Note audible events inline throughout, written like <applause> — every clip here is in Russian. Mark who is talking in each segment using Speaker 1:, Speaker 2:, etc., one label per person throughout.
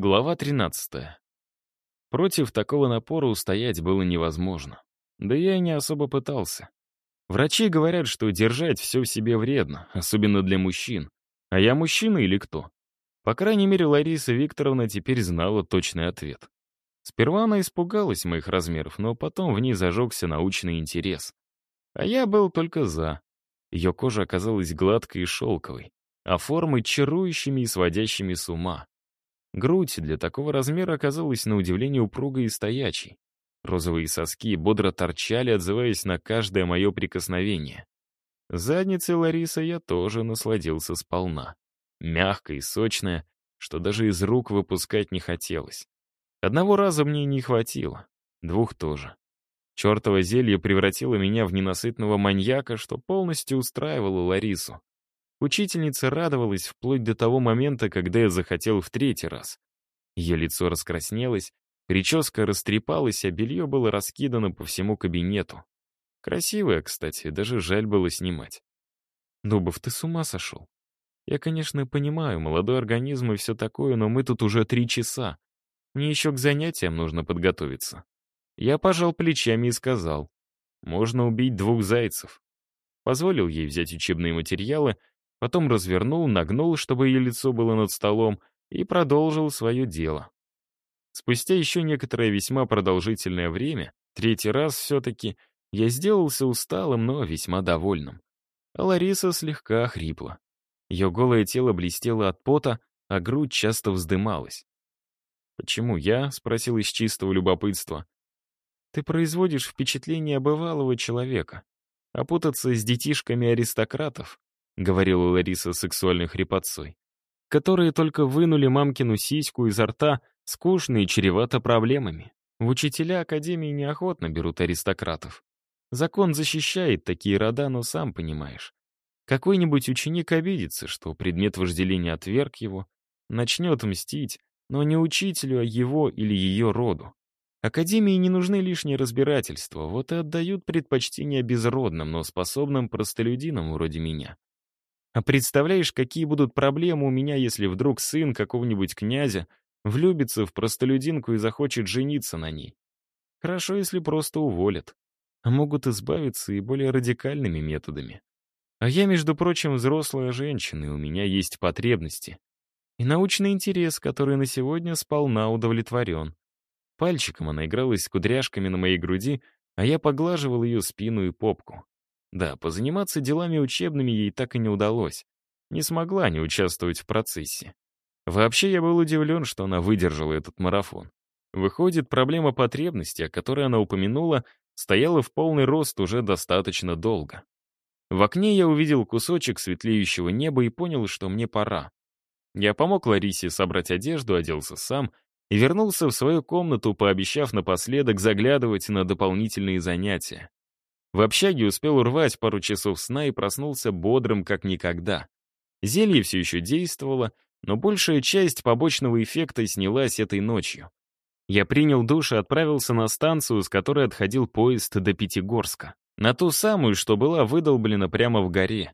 Speaker 1: Глава 13. Против такого напора устоять было невозможно. Да я и не особо пытался. Врачи говорят, что держать все в себе вредно, особенно для мужчин. А я мужчина или кто? По крайней мере, Лариса Викторовна теперь знала точный ответ. Сперва она испугалась моих размеров, но потом в ней зажегся научный интерес. А я был только за. Ее кожа оказалась гладкой и шелковой, а формы чарующими и сводящими с ума. Грудь для такого размера оказалась на удивление упругой и стоячей. Розовые соски бодро торчали, отзываясь на каждое мое прикосновение. Задницей Ларисы я тоже насладился сполна. Мягкая и сочная, что даже из рук выпускать не хотелось. Одного раза мне не хватило, двух тоже. Чертово зелье превратило меня в ненасытного маньяка, что полностью устраивало Ларису. Учительница радовалась вплоть до того момента, когда я захотел в третий раз. Ее лицо раскраснелось, прическа растрепалась, а белье было раскидано по всему кабинету. Красивое, кстати, даже жаль было снимать. Дубов, ты с ума сошел? Я, конечно, понимаю, молодой организм и все такое, но мы тут уже три часа. Мне еще к занятиям нужно подготовиться. Я пожал плечами и сказал, можно убить двух зайцев. Позволил ей взять учебные материалы, Потом развернул, нагнул, чтобы ее лицо было над столом, и продолжил свое дело. Спустя еще некоторое весьма продолжительное время, третий раз все-таки, я сделался усталым, но весьма довольным. А Лариса слегка хрипла. Ее голое тело блестело от пота, а грудь часто вздымалась. «Почему я?» — спросил из чистого любопытства. «Ты производишь впечатление бывалого человека. А путаться с детишками аристократов — говорила Лариса сексуальной хрипотцой, которые только вынули мамкину сиську изо рта, скучно и чревато проблемами. В учителя Академии неохотно берут аристократов. Закон защищает такие рода, но сам понимаешь. Какой-нибудь ученик обидится, что предмет вожделения отверг его, начнет мстить, но не учителю, а его или ее роду. Академии не нужны лишние разбирательства, вот и отдают предпочтение безродным, но способным простолюдинам вроде меня. А представляешь, какие будут проблемы у меня, если вдруг сын какого-нибудь князя влюбится в простолюдинку и захочет жениться на ней? Хорошо, если просто уволят. А могут избавиться и более радикальными методами. А я, между прочим, взрослая женщина, и у меня есть потребности. И научный интерес, который на сегодня сполна удовлетворен. Пальчиком она игралась с кудряшками на моей груди, а я поглаживал ее спину и попку. Да, позаниматься делами учебными ей так и не удалось. Не смогла не участвовать в процессе. Вообще, я был удивлен, что она выдержала этот марафон. Выходит, проблема потребности, о которой она упомянула, стояла в полный рост уже достаточно долго. В окне я увидел кусочек светлеющего неба и понял, что мне пора. Я помог Ларисе собрать одежду, оделся сам и вернулся в свою комнату, пообещав напоследок заглядывать на дополнительные занятия. В общаге успел урвать пару часов сна и проснулся бодрым, как никогда. Зелье все еще действовало, но большая часть побочного эффекта снялась этой ночью. Я принял душ и отправился на станцию, с которой отходил поезд до Пятигорска. На ту самую, что была выдолблена прямо в горе.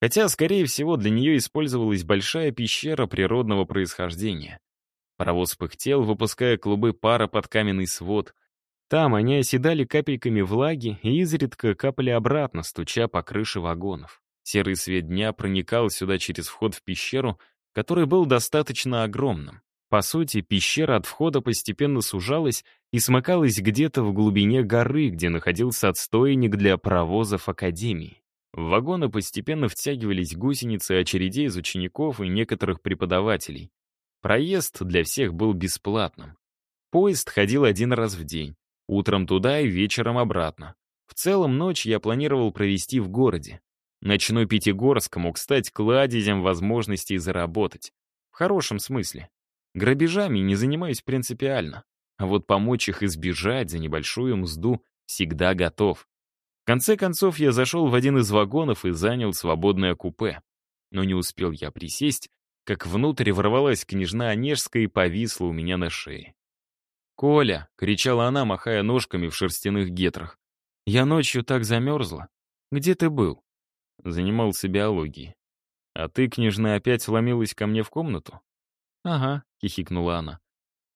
Speaker 1: Хотя, скорее всего, для нее использовалась большая пещера природного происхождения. Паровоз пыхтел, выпуская клубы пара под каменный свод. Там они оседали капельками влаги и изредка капали обратно, стуча по крыше вагонов. Серый свет дня проникал сюда через вход в пещеру, который был достаточно огромным. По сути, пещера от входа постепенно сужалась и смыкалась где-то в глубине горы, где находился отстойник для паровозов Академии. В вагоны постепенно втягивались гусеницы очередей из учеников и некоторых преподавателей. Проезд для всех был бесплатным. Поезд ходил один раз в день. Утром туда и вечером обратно. В целом ночь я планировал провести в городе. Ночной Пятигорск мог стать кладезем возможностей заработать. В хорошем смысле. Грабежами не занимаюсь принципиально. А вот помочь их избежать за небольшую мзду всегда готов. В конце концов, я зашел в один из вагонов и занял свободное купе. Но не успел я присесть, как внутрь ворвалась княжна Онежская и повисла у меня на шее. «Коля!» — кричала она, махая ножками в шерстяных гетрах. «Я ночью так замерзла. Где ты был?» Занимался биологией. «А ты, княжна, опять вломилась ко мне в комнату?» «Ага», — хихикнула она.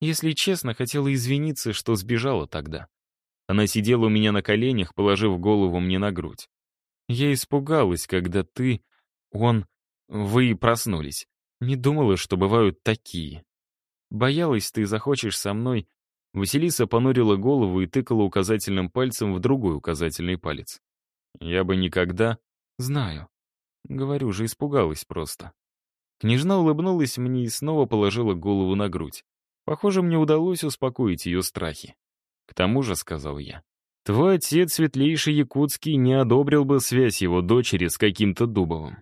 Speaker 1: «Если честно, хотела извиниться, что сбежала тогда». Она сидела у меня на коленях, положив голову мне на грудь. «Я испугалась, когда ты, он, вы проснулись. Не думала, что бывают такие. Боялась, ты захочешь со мной...» Василиса понурила голову и тыкала указательным пальцем в другой указательный палец. «Я бы никогда...» «Знаю. Говорю же, испугалась просто». Княжна улыбнулась мне и снова положила голову на грудь. Похоже, мне удалось успокоить ее страхи. К тому же, — сказал я, — твой отец, светлейший Якутский, не одобрил бы связь его дочери с каким-то Дубовым.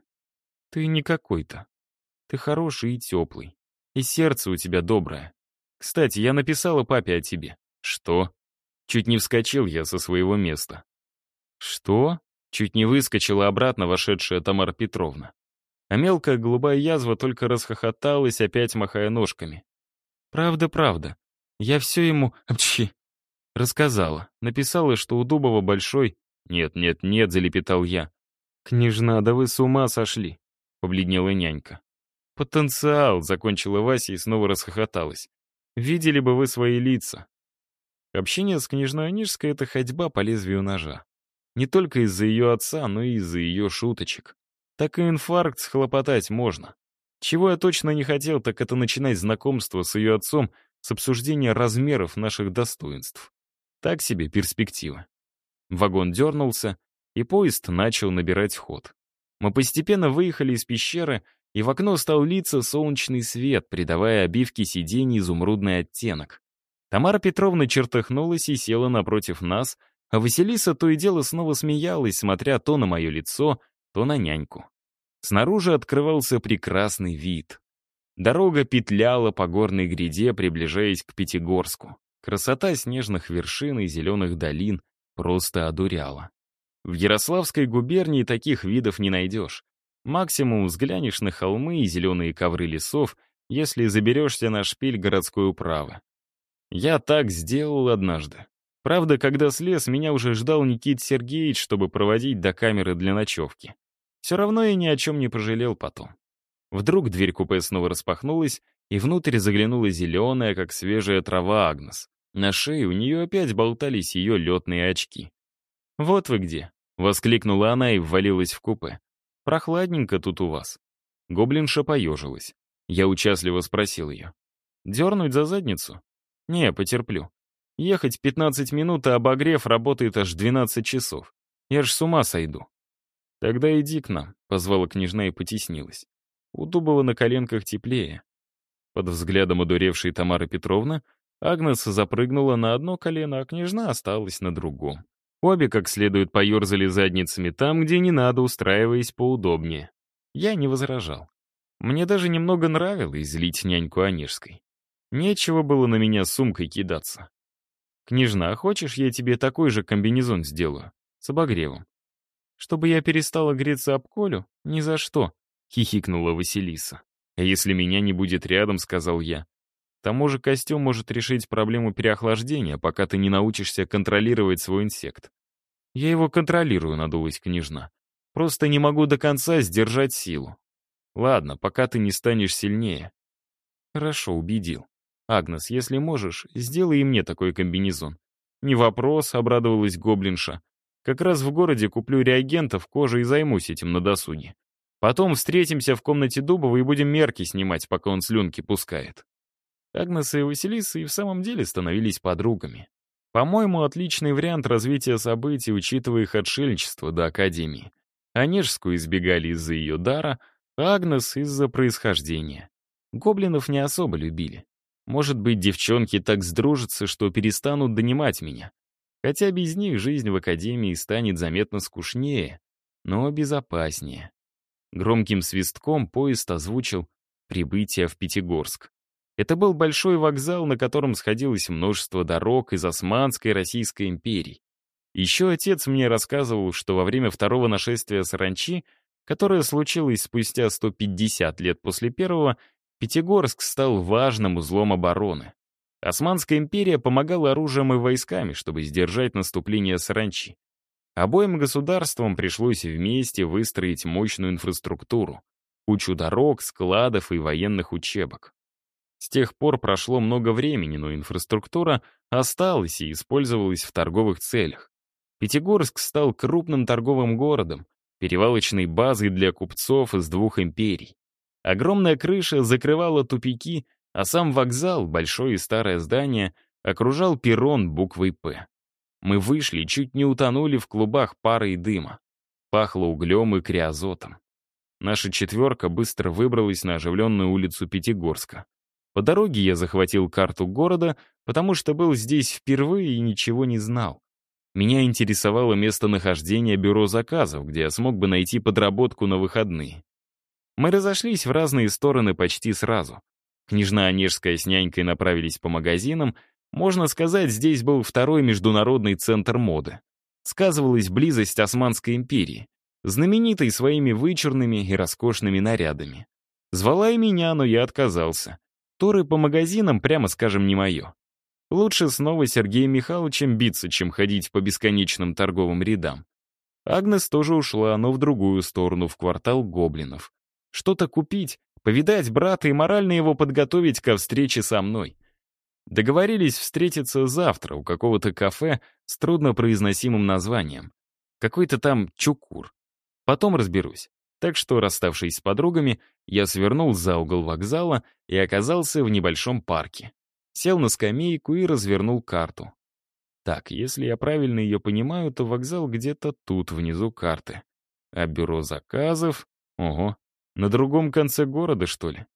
Speaker 1: Ты не какой-то. Ты хороший и теплый. И сердце у тебя доброе. Кстати, я написала папе о тебе. Что? Чуть не вскочил я со своего места. Что? Чуть не выскочила обратно вошедшая Тамара Петровна. А мелкая голубая язва только расхохоталась, опять махая ножками. «Правда, правда. Я все ему... <laughs> Апчхи!» Рассказала. Написала, что у Дубова большой... «Нет, нет, нет», — залепетал я. «Княжна, да вы с ума сошли!» — побледнела нянька. «Потенциал!» — закончила Вася и снова расхохоталась. «Видели бы вы свои лица!» Общение с княжной Онежской — это ходьба по лезвию ножа. Не только из-за ее отца, но и из-за ее шуточек. Так и инфаркт схлопотать можно. Чего я точно не хотел, так это начинать знакомство с ее отцом с обсуждения размеров наших достоинств. Так себе перспектива. Вагон дернулся, и поезд начал набирать ход. Мы постепенно выехали из пещеры, и в окно стал литься солнечный свет, придавая обивке сидений изумрудный оттенок. Тамара Петровна чертыхнулась и села напротив нас, а Василиса то и дело снова смеялась, смотря то на мое лицо, то на няньку. Снаружи открывался прекрасный вид. Дорога петляла по горной гряде, приближаясь к Пятигорску. Красота снежных вершин и зеленых долин просто одуряла. В Ярославской губернии таких видов не найдешь. Максимум взглянешь на холмы и зеленые ковры лесов, если заберешься на шпиль городской управы. Я так сделал однажды. Правда, когда слез, меня уже ждал Никит Сергеевич, чтобы проводить до камеры для ночевки. Все равно я ни о чем не пожалел потом. Вдруг дверь купе снова распахнулась, и внутрь заглянула зеленая, как свежая трава Агнес. На шее у нее опять болтались ее летные очки. «Вот вы где!» — воскликнула она и ввалилась в купе. «Прохладненько тут у вас». Гоблинша поежилась. Я участливо спросил ее. «Дернуть за задницу?» «Не, потерплю. Ехать 15 минут, а обогрев работает аж 12 часов. Я ж с ума сойду». «Тогда иди к нам», — позвала княжна и потеснилась. У Дубова на коленках теплее. Под взглядом одуревшей Тамары Петровны Агнес запрыгнула на одно колено, а княжна осталась на другом. Обе как следует поерзали задницами там, где не надо, устраиваясь поудобнее. Я не возражал. Мне даже немного нравилось злить няньку Онежской. Нечего было на меня сумкой кидаться. «Княжна, хочешь, я тебе такой же комбинезон сделаю? С обогревом. Чтобы я перестала греться об Колю? Ни за что», — хихикнула Василиса. «А если меня не будет рядом», — сказал я. «К тому же костюм может решить проблему переохлаждения, пока ты не научишься контролировать свой инсект». «Я его контролирую», — надулась княжна. «Просто не могу до конца сдержать силу. Ладно, пока ты не станешь сильнее». «Хорошо, убедил. Агнес, если можешь, сделай и мне такой комбинезон». «Не вопрос», — обрадовалась гоблинша. Как раз в городе куплю реагентов, кожи и займусь этим на досуге. Потом встретимся в комнате Дубова и будем мерки снимать, пока он слюнки пускает». Агнес и Василиса и в самом деле становились подругами. По-моему, отличный вариант развития событий, учитывая их отшельничество до Академии. Онежскую избегали из-за ее дара, а Агнес — из-за происхождения. Гоблинов не особо любили. Может быть, девчонки так сдружатся, что перестанут донимать меня. Хотя без них жизнь в академии станет заметно скучнее, но безопаснее. Громким свистком поезд озвучил прибытие в Пятигорск. Это был большой вокзал, на котором сходилось множество дорог из Османской Российской империй. Еще отец мне рассказывал, что во время второго нашествия саранчи, которое случилось спустя 150 лет после первого, Пятигорск стал важным узлом обороны. Османская империя помогала оружием и войсками, чтобы сдержать наступление саранчи. Обоим государствам пришлось вместе выстроить мощную инфраструктуру, кучу дорог, складов и военных учебок. С тех пор прошло много времени, но инфраструктура осталась и использовалась в торговых целях. Пятигорск стал крупным торговым городом, перевалочной базой для купцов из двух империй. Огромная крыша закрывала тупики, а сам вокзал, большое и старое здание, окружал перрон буквой «П». Мы вышли, чуть не утонули в клубах пара и дыма. Пахло углем и криозотом. Наша четверка быстро выбралась на оживленную улицу Пятигорска. По дороге я захватил карту города, потому что был здесь впервые и ничего не знал. Меня интересовало местонахождение бюро заказов, где я смог бы найти подработку на выходные. Мы разошлись в разные стороны почти сразу. Княжна Онежская с нянькой направились по магазинам. Можно сказать, здесь был второй международный центр моды. Сказывалась близость Османской империи, знаменитой своими вычурными и роскошными нарядами. Звала и меня, но я отказался. Торы по магазинам, прямо скажем, не мое. Лучше снова Сергеем Михайловичем биться, чем ходить по бесконечным торговым рядам. Агнес тоже ушла, но в другую сторону, в квартал гоблинов. Что-то купить, повидать брата и морально его подготовить ко встрече со мной. Договорились встретиться завтра у какого-то кафе с труднопроизносимым названием. Какой-то там Чукур. Потом разберусь. Так что, расставшись с подругами, я свернул за угол вокзала и оказался в небольшом парке. Сел на скамейку и развернул карту. Так, если я правильно ее понимаю, то вокзал где-то тут, внизу карты. А бюро заказов... Ого, на другом конце города, что ли?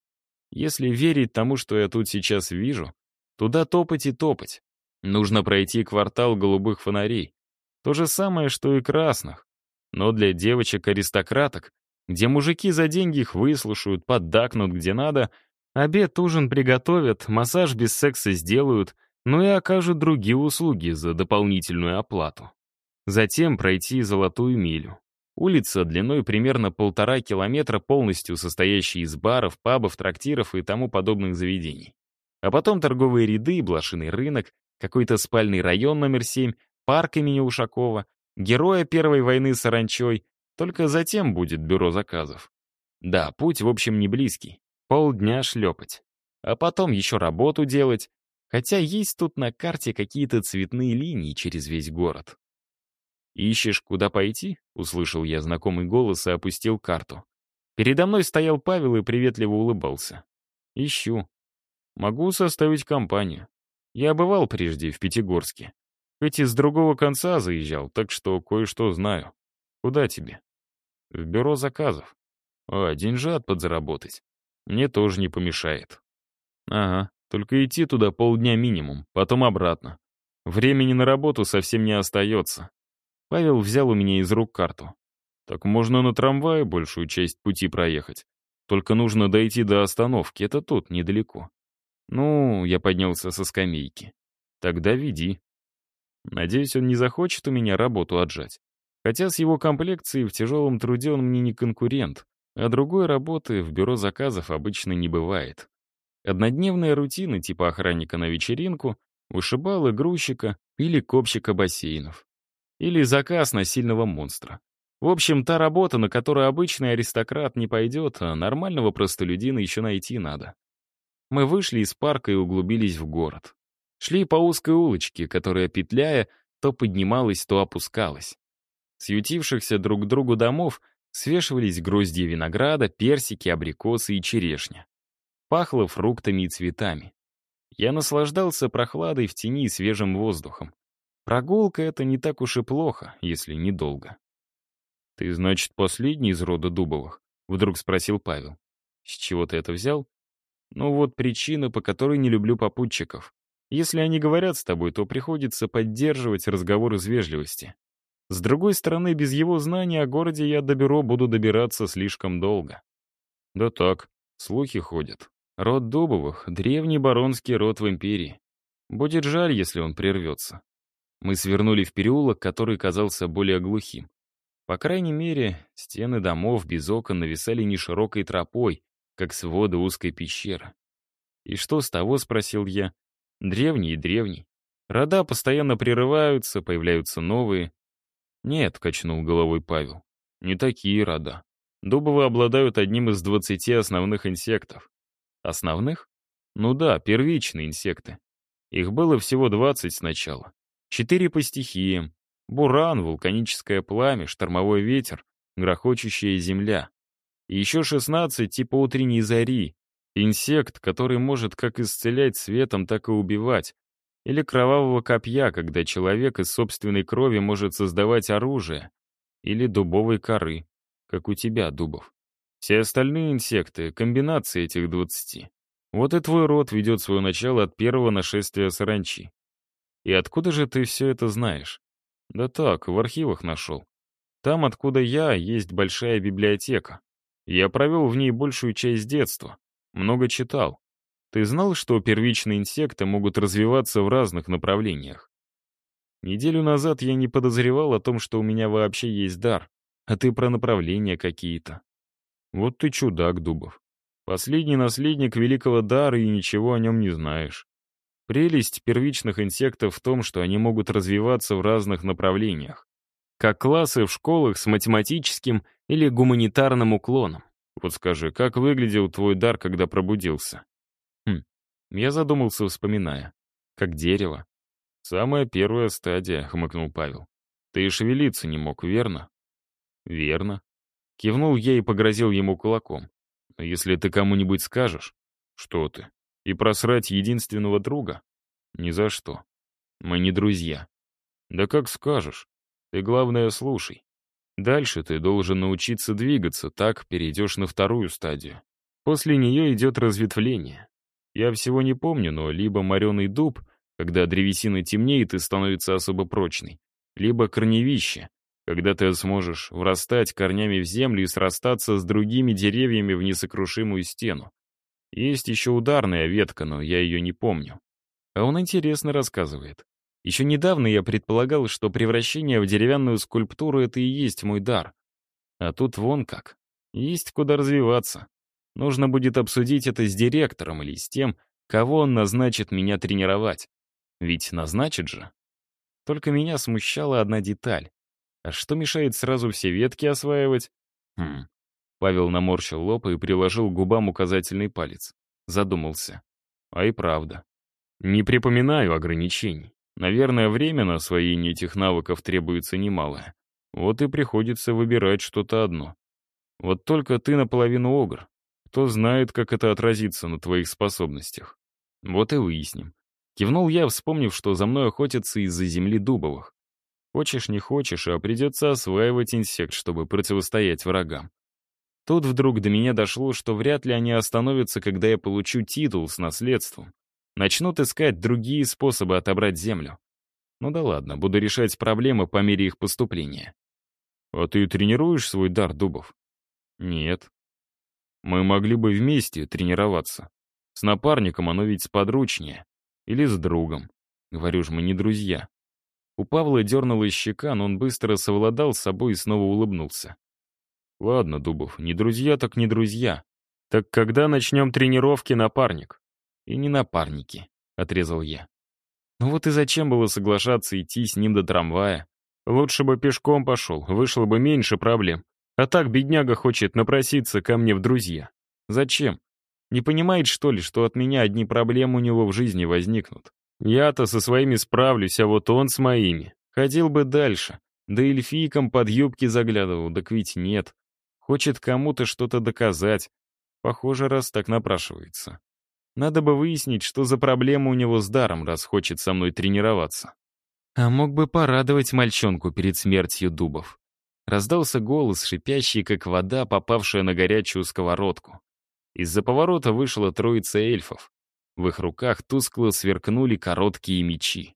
Speaker 1: Если верить тому, что я тут сейчас вижу, туда топать и топать. Нужно пройти квартал голубых фонарей. То же самое, что и красных. Но для девочек-аристократок где мужики за деньги их выслушают, поддакнут где надо, обед, ужин приготовят, массаж без секса сделают, ну и окажут другие услуги за дополнительную оплату. Затем пройти золотую милю. Улица длиной примерно полтора километра, полностью состоящая из баров, пабов, трактиров и тому подобных заведений. А потом торговые ряды, блошиный рынок, какой-то спальный район номер 7, парк имени Ушакова, героя Первой войны с Аранчой, только затем будет бюро заказов. Да, путь, в общем, не близкий. Полдня шлепать. А потом еще работу делать. Хотя есть тут на карте какие-то цветные линии через весь город. «Ищешь, куда пойти?» — услышал я знакомый голос и опустил карту. Передо мной стоял Павел и приветливо улыбался. «Ищу. Могу составить компанию. Я бывал прежде в Пятигорске. Хоть из другого конца заезжал, так что кое-что знаю. Куда тебе?» В бюро заказов. А, деньжат подзаработать. Мне тоже не помешает. Ага, только идти туда полдня минимум, потом обратно. Времени на работу совсем не остается. Павел взял у меня из рук карту. Так можно на трамвае большую часть пути проехать. Только нужно дойти до остановки, это тут, недалеко. Ну, я поднялся со скамейки. Тогда веди. Надеюсь, он не захочет у меня работу отжать. Хотя с его комплекцией в тяжелом труде он мне не конкурент, а другой работы в бюро заказов обычно не бывает. Однодневная рутина типа охранника на вечеринку, вышибалы грузчика или копщика бассейнов. Или заказ на сильного монстра. В общем, та работа, на которую обычный аристократ не пойдет, а нормального простолюдина еще найти надо. Мы вышли из парка и углубились в город. Шли по узкой улочке, которая, петляя, то поднималась, то опускалась. С ютившихся друг к другу домов свешивались гроздья винограда, персики, абрикосы и черешня. Пахло фруктами и цветами. Я наслаждался прохладой в тени и свежим воздухом. Прогулка — это не так уж и плохо, если недолго. «Ты, значит, последний из рода Дубовых?» — вдруг спросил Павел. «С чего ты это взял?» «Ну вот причина, по которой не люблю попутчиков. Если они говорят с тобой, то приходится поддерживать разговор из вежливости. С другой стороны, без его знания о городе я до бюро буду добираться слишком долго. Да так, слухи ходят. Род Дубовых — древний баронский род в империи. Будет жаль, если он прервется. Мы свернули в переулок, который казался более глухим. По крайней мере, стены домов без окон нависали не широкой тропой, как своды узкой пещеры. «И что с того?» — спросил я. «Древний и древний. Рода постоянно прерываются, появляются новые. «Нет», — качнул головой Павел, — «не такие рода. Дубовы обладают одним из двадцати основных инсектов». «Основных?» Ну да, первичные инсекты. Их было всего 20 сначала. Четыре по стихиям. Буран, вулканическое пламя, штормовой ветер, грохочущая земля. И еще 16 типа утренней зари. Инсект, который может как исцелять светом, так и убивать. Или кровавого копья, когда человек из собственной крови может создавать оружие. Или дубовой коры, как у тебя, Дубов. Все остальные инсекты — комбинации этих двадцати. Вот и твой род ведет свое начало от первого нашествия саранчи. И откуда же ты все это знаешь? Да так, в архивах нашел. Там, откуда я, есть большая библиотека. Я провел в ней большую часть детства. Много читал. Ты знал, что первичные инсекты могут развиваться в разных направлениях? Неделю назад я не подозревал о том, что у меня вообще есть дар, а ты про направления какие-то. Вот ты чудак, Дубов. Последний наследник великого дара и ничего о нем не знаешь. Прелесть первичных инсектов в том, что они могут развиваться в разных направлениях. Как классы в школах с математическим или гуманитарным уклоном. Вот скажи, как выглядел твой дар, когда пробудился? Я задумался, вспоминая. Как дерево. Самая первая стадия, хмыкнул Павел. Ты и шевелиться не мог, верно? Верно. Кивнул я и погрозил ему кулаком. Но если ты кому-нибудь скажешь... Что ты? И просрать единственного друга? Ни за что. Мы не друзья. Да как скажешь. Ты, главное, слушай. Дальше ты должен научиться двигаться, так перейдешь на вторую стадию. После нее идет разветвление. Я всего не помню, но либо мореный дуб, когда древесина темнеет и становится особо прочной, либо корневище, когда ты сможешь врастать корнями в землю и срастаться с другими деревьями в несокрушимую стену. Есть еще ударная ветка, но я ее не помню. А он интересно рассказывает. Еще недавно я предполагал, что превращение в деревянную скульптуру — это и есть мой дар. А тут вон как. Есть куда развиваться. Нужно будет обсудить это с директором или с тем, кого он назначит меня тренировать. Ведь назначит же. Только меня смущала одна деталь. А что мешает сразу все ветки осваивать? Хм, Павел наморщил лоб и приложил к губам указательный палец. Задумался. А и правда. Не припоминаю ограничений. Наверное, время на освоение этих навыков требуется немалое. Вот и приходится выбирать что-то одно. Вот только ты наполовину огр. Кто знает, как это отразится на твоих способностях. Вот и выясним. Кивнул я, вспомнив, что за мной охотятся из-за земли дубовых. Хочешь, не хочешь, а придется осваивать инсект, чтобы противостоять врагам. Тут вдруг до меня дошло, что вряд ли они остановятся, когда я получу титул с наследством. Начнут искать другие способы отобрать землю. Ну да ладно, буду решать проблемы по мере их поступления. А ты тренируешь свой дар, Дубов? Нет. Мы могли бы вместе тренироваться. С напарником оно ведь сподручнее. Или с другом. Говорю ж, мы не друзья. У Павла дернулась щека, но он быстро совладал с собой и снова улыбнулся. Ладно, Дубов, не друзья так не друзья. Так когда начнем тренировки, напарник? И не напарники, отрезал я. Ну вот и зачем было соглашаться идти с ним до трамвая? Лучше бы пешком пошел, вышло бы меньше проблем. А так бедняга хочет напроситься ко мне в друзья. Зачем? Не понимает, что ли, что от меня одни проблемы у него в жизни возникнут? Я-то со своими справлюсь, а вот он с моими. Ходил бы дальше. Да эльфийкам под юбки заглядывал, так ведь нет. Хочет кому-то что-то доказать. Похоже, раз так напрашивается. Надо бы выяснить, что за проблема у него с даром, раз хочет со мной тренироваться. А мог бы порадовать мальчонку перед смертью дубов. Раздался голос, шипящий, как вода, попавшая на горячую сковородку. Из-за поворота вышла троица эльфов. В их руках тускло сверкнули короткие мечи.